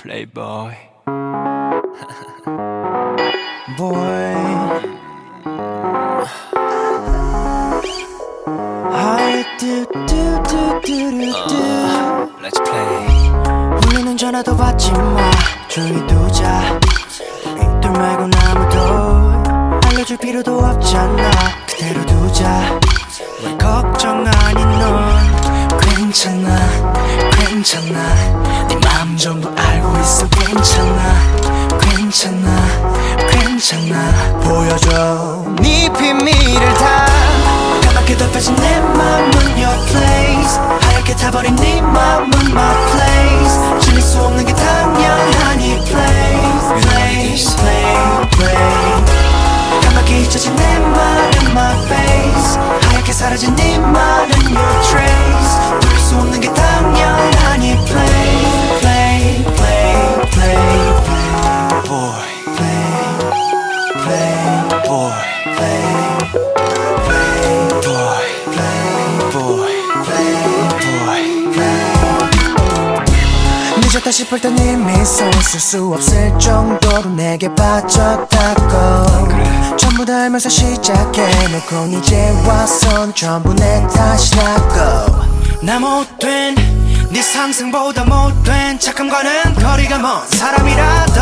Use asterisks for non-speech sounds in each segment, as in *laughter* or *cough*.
Playboy. *laughs* boy. How do do do do do do. Let's play. 울리는 전화도 받지 마. 조용히 두자. 이들 말고 아무도 알려줄 필요도 없잖아. 그대로 두자. 왜 걱정 아닌 넌 괜찮아, 괜찮아. 괜찮아, 괜찮아, 괜찮아. 보여줘 네 비밀을 다. 까맣게 덮여진 내 맘은 your place. 하얗게 타버린 네 맘은 my place. 질릴 수 없는 게 당연하니 play, play, play, play. 까맣게 잊혀진 내 말은 my face 하얗게 사라진 네 늦었다 싶을 땐 이미 손쓸 수 없을 정도로 내게 빠졌다고. 전부 다 알면서 시작해놓고 이제 와선 전부 내 탓이라고. 나 못된 네 상승보다 못된 착함과는 거리가 먼 사람이라도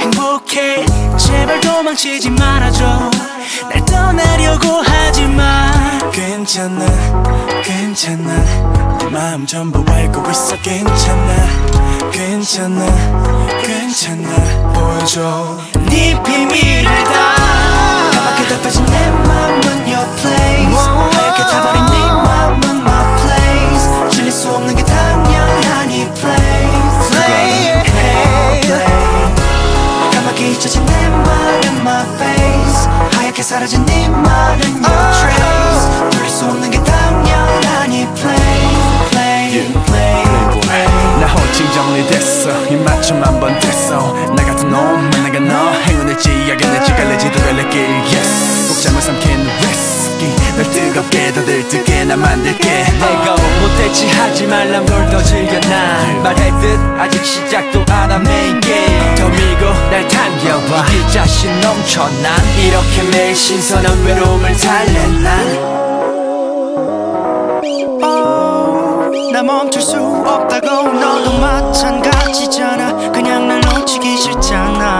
행복해. 제발 도망치지 말아줘. 날 떠나려고 하지마. 괜찮아 괜찮아. 네 마음 전부 알고 있어. 괜찮아 괜찮아 괜찮아. 보여줘. 네 비밀을 다 까맣게 덮여진 내 맘은 your place. 하얗게 타버린 네 맘은 my place. 질릴 수 없는 게 당연하니 play play play play 까맣게 잊혀진 내 말은 my face. 하얗게 사라진 네 말은 나 만들게 내가 못했지 하지 말란 걸 더 즐겨 난 말했듯 아직 시작도 안한 메인 게임 더 밀고 날 당겨봐. 이길 자신 넘쳐 난. 이렇게 매일 신선한 외로움을 달래 난. 나 멈출 수 없다고. 너도 마찬가지잖아. 그냥 날 놓치기 싫잖아